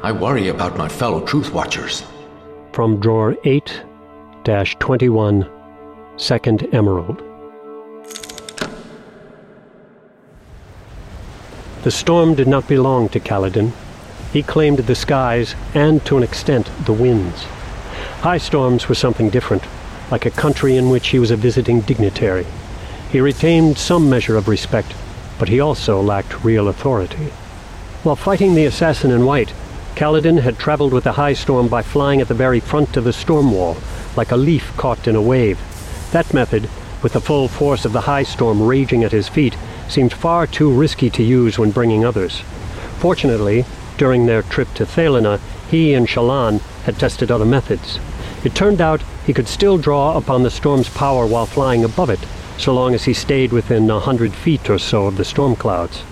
I worry about my fellow Truth Watchers. From drawer 8 21, Second Emerald. The storm did not belong to Kaladin. He claimed the skies and, to an extent, the winds. High storms were something different, like a country in which he was a visiting dignitary. He retained some measure of respect, but he also lacked real authority. While fighting the assassin in white, Kaladin had traveled with the high storm by flying at the very front of the storm wall, like a leaf caught in a wave. That method, with the full force of the high storm raging at his feet, seemed far too risky to use when bringing others. Fortunately, during their trip to Thaylenah, he and Shallan had tested other methods. It turned out he could still draw upon the storm's power while flying above it, so long as he stayed within a hundred feet or so of the storm clouds.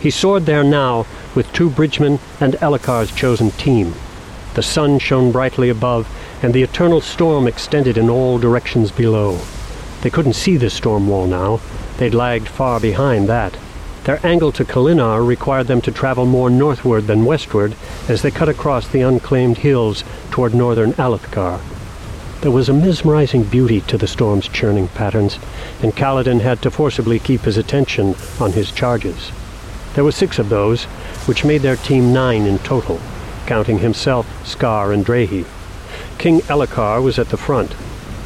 He soared there now with two bridgemen and Elhokar's chosen team. The sun shone brightly above, and the eternal storm extended in all directions below. They couldn't see the storm wall now. They'd lagged far behind that. Their angle to Kholinar required them to travel more northward than westward as they cut across the unclaimed hills toward northern Alethkar. There was a mesmerizing beauty to the storm's churning patterns, and Kaladin had to forcibly keep his attention on his charges. There were six of those, which made their team nine in total, counting himself, Scar, and Drehy. King Elhokar was at the front.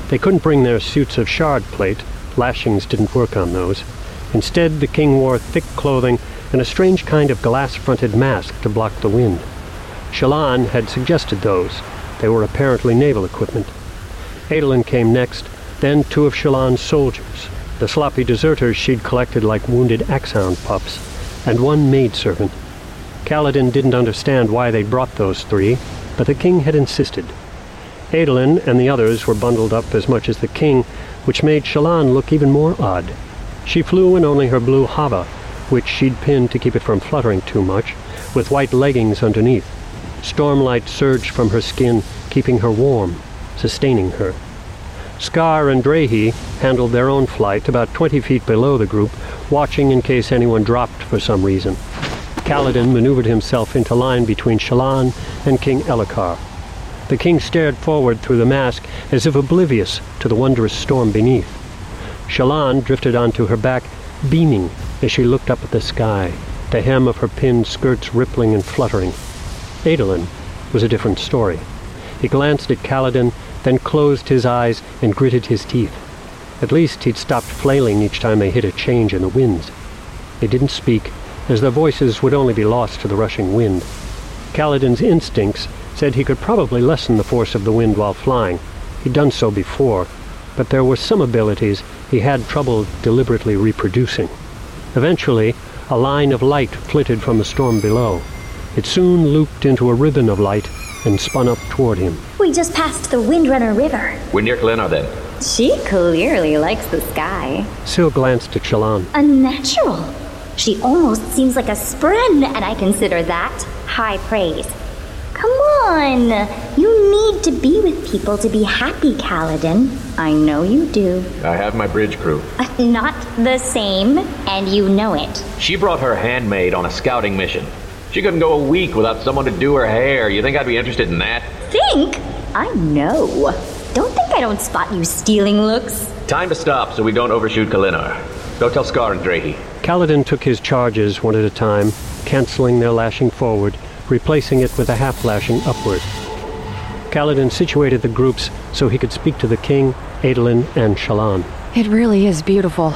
They couldn't bring their suits of shard plate, lashings didn't work on those. Instead, the king wore thick clothing and a strange kind of glass-fronted mask to block the wind. Shallan had suggested those. They were apparently naval equipment. Adolin came next, then two of Shallan's soldiers, the sloppy deserters she'd collected like wounded axhound pups, and one maidservant. Kaladin didn't understand why they brought those three, but the king had insisted. Adolin and the others were bundled up as much as the king, which made Shallan look even more odd. She flew in only her blue havah, which she'd pinned to keep it from fluttering too much, with white leggings underneath. Stormlight surged from her skin, keeping her warm, sustaining her. Scar and Drehy handled their own flight about 20 feet below the group, watching in case anyone dropped for some reason. Kaladin maneuvered himself into line between Shallan and King Elhokar. The king stared forward through the mask as if oblivious to the wondrous storm beneath. Shallan drifted onto her back, beaming as she looked up at the sky, the hem of her pinned skirts rippling and fluttering. Adolin was a different story. He glanced at Kaladin, then closed his eyes and gritted his teeth. At least he'd stopped flailing each time they hit a change in the winds. They didn't speak, as their voices would only be lost to the rushing wind. Kaladin's instincts said he could probably lessen the force of the wind while flying. He'd done so before, but there were some abilities he had trouble deliberately reproducing. Eventually, a line of light flitted from the storm below. It soon looped into a ribbon of light and spun up toward him. We just passed the Windrunner River. We're near Kholinar then. She clearly likes the sky. Syl glanced at Shallan. Unnatural. She almost seems like a spren, and I consider that high praise. Come on! You need to be with people to be happy, Kaladin. I know you do. I have my bridge crew. Uh, not the same, and you know it. She brought her handmaid on a scouting mission. She couldn't go a week without someone to do her hair. You think I'd be interested in that? Think? I know. Don't think I don't spot you stealing looks. Time to stop so we don't overshoot Kholinar. Go tell Scar and Drehy. Kaladin took his charges one at a time, canceling their lashing forward, replacing it with a half lashing upward. Kaladin situated the groups so he could speak to the king, Adolin, and Shallan. It really is beautiful.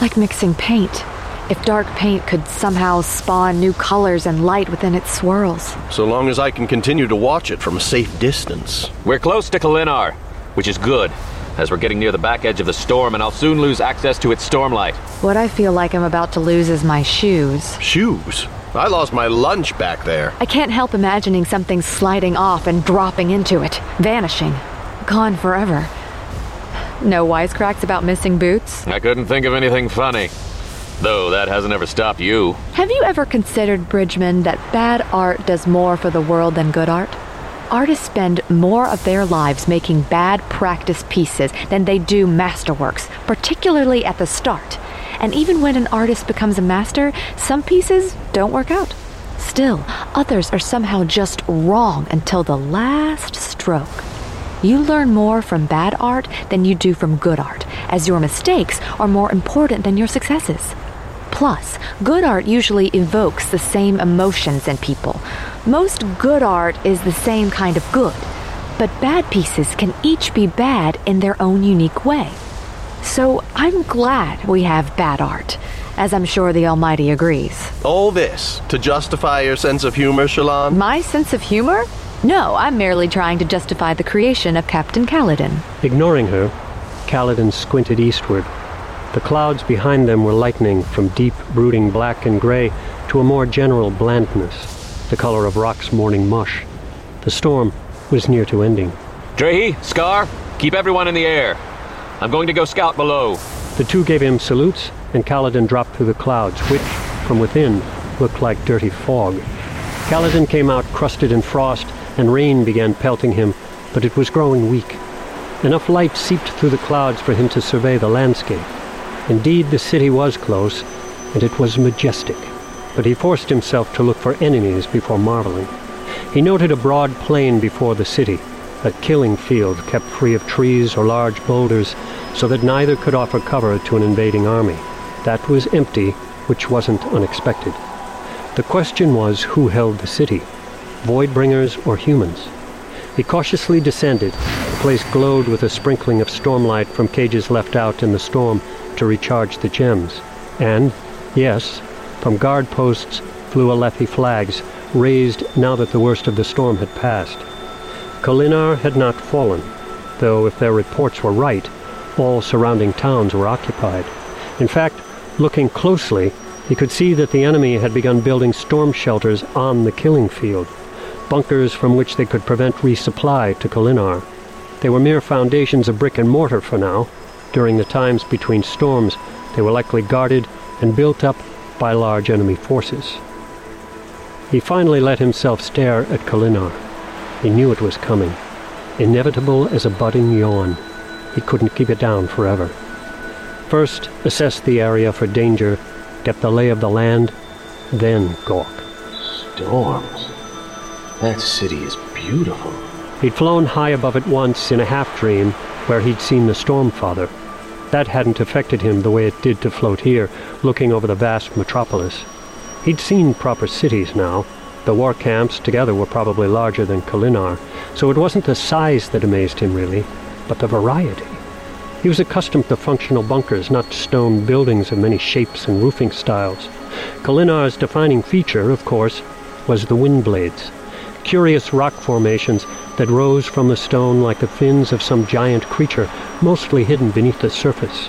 Like mixing paint. If dark paint could somehow spawn new colors and light within its swirls. So long as I can continue to watch it from a safe distance. We're close to Kholinar, which is good, as we're getting near the back edge of the storm and I'll soon lose access to its stormlight. What I feel like I'm about to lose is my shoes. Shoes? I lost my lunch back there. I can't help imagining something sliding off and dropping into it, vanishing, gone forever. No wisecracks about missing boots? I couldn't think of anything funny. Though that hasn't ever stopped you. Have you ever considered, Bridgeman, that bad art does more for the world than good art? Artists spend more of their lives making bad practice pieces than they do masterworks, particularly at the start. And even when an artist becomes a master, some pieces don't work out. Still, others are somehow just wrong until the last stroke. You learn more from bad art than you do from good art, as your mistakes are more important than your successes. Plus, good art usually evokes the same emotions in people. Most good art is the same kind of good, but bad pieces can each be bad in their own unique way. So I'm glad we have bad art, as I'm sure the Almighty agrees. All this to justify your sense of humor, Shallan? My sense of humor? No, I'm merely trying to justify the creation of Captain Kaladin. Ignoring her, Kaladin squinted eastward. The clouds behind them were lightening from deep, brooding black and gray to a more general blandness, the color of rock's morning mush. The storm was near to ending. Drehy, Scar, keep everyone in the air. I'm going to go scout below. The two gave him salutes, and Kaladin dropped through the clouds, which, from within, looked like dirty fog. Kaladin came out crusted in frost and rain began pelting him, but it was growing weak. Enough light seeped through the clouds for him to survey the landscape. Indeed, the city was close, and it was majestic, but he forced himself to look for enemies before marveling. He noted a broad plain before the city, a killing field kept free of trees or large boulders, so that neither could offer cover to an invading army. That was empty, which wasn't unexpected. The question was who held the city voidbringers or humans. He cautiously descended. The place glowed with a sprinkling of stormlight from cages left out in the storm to recharge the gems. And, yes, from guard posts flew Alethi flags, raised now that the worst of the storm had passed. Kholinar had not fallen, though if their reports were right, all surrounding towns were occupied. In fact, looking closely, he could see that the enemy had begun building storm shelters on the killing field bunkers from which they could prevent resupply to Kholinar. They were mere foundations of brick and mortar for now. During the times between storms, they were likely guarded and built up by large enemy forces. He finally let himself stare at Kholinar. He knew it was coming, inevitable as a budding yawn. He couldn't keep it down forever. First, assess the area for danger, get the lay of the land, then gawk. Storms. That city is beautiful. He'd flown high above it once in a half-dream where he'd seen the Stormfather. That hadn't affected him the way it did to float here, looking over the vast metropolis. He'd seen proper cities now. The war camps together were probably larger than Kholinar, so it wasn't the size that amazed him really, but the variety. He was accustomed to functional bunkers, not stone buildings of many shapes and roofing styles. Kholinar's defining feature, of course, was the wind blades curious rock formations that rose from the stone like the fins of some giant creature, mostly hidden beneath the surface.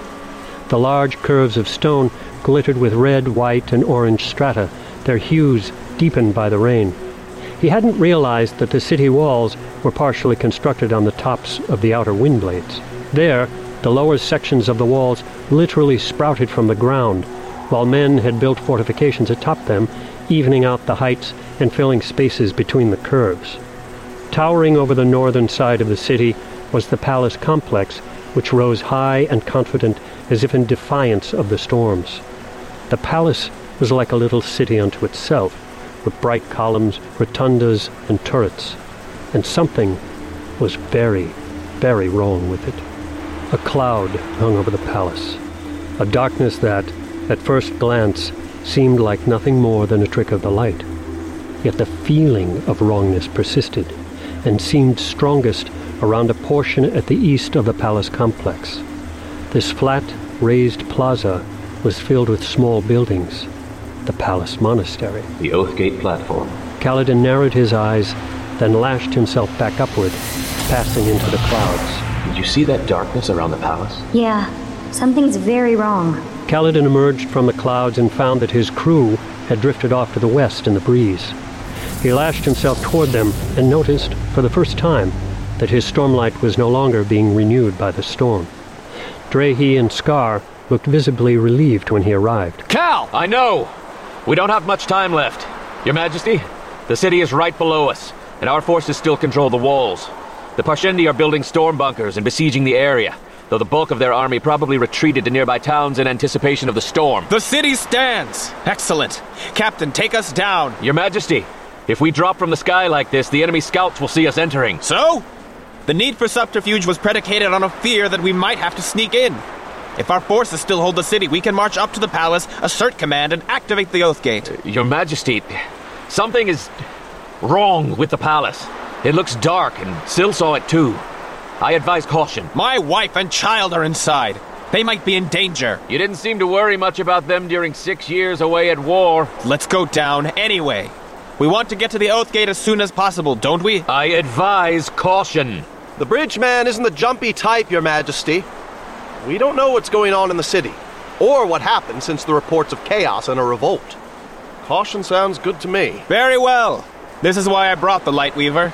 The large curves of stone glittered with red, white, and orange strata, their hues deepened by the rain. He hadn't realized that the city walls were partially constructed on the tops of the outer wind blades. There, the lower sections of the walls literally sprouted from the ground, while men had built fortifications atop them, evening out the heights and filling spaces between the curves. Towering over the northern side of the city was the palace complex, which rose high and confident as if in defiance of the storms. The palace was like a little city unto itself, with bright columns, rotundas, and turrets. And something was very, very wrong with it. A cloud hung over the palace, a darkness that, at first glance, seemed like nothing more than a trick of the light. Yet the feeling of wrongness persisted and seemed strongest around a portion at the east of the palace complex. This flat, raised plaza was filled with small buildings. The palace monastery. The Oathgate platform. Kaladin narrowed his eyes, then lashed himself back upward, passing into the clouds. Did you see that darkness around the palace? Yeah, something's very wrong. Kaladin emerged from the clouds and found that his crew had drifted off to the west in the breeze. He lashed himself toward them and noticed, for the first time, that his stormlight was no longer being renewed by the storm. Drehy and Scar looked visibly relieved when he arrived. Cal! I know! We don't have much time left. Your Majesty, the city is right below us, and our forces still control the walls. The Parshendi are building storm bunkers and besieging the area. Though the bulk of their army probably retreated to nearby towns in anticipation of the storm. The city stands! Excellent. Captain, take us down. Your Majesty, if we drop from the sky like this, the enemy scouts will see us entering. So? The need for subterfuge was predicated on a fear that we might have to sneak in. If our forces still hold the city, we can march up to the palace, assert command, and activate the Oath Gate. Uh, Your Majesty, something is wrong with the palace. It looks dark, and Syl saw it too. I advise caution. My wife and child are inside. They might be in danger. You didn't seem to worry much about them during six years away at war. Let's go down anyway. We want to get to the Oath Gate as soon as possible, don't we? I advise caution. The bridge man isn't the jumpy type, Your Majesty. We don't know what's going on in the city, or what happened since the reports of chaos and a revolt. Caution sounds good to me. Very well. This is why I brought the Lightweaver.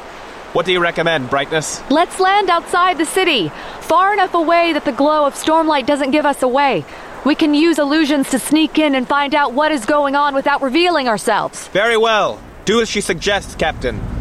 What do you recommend, Brightness? Let's land outside the city, far enough away that the glow of Stormlight doesn't give us away. We can use illusions to sneak in and find out what is going on without revealing ourselves. Very well. Do as she suggests, Captain.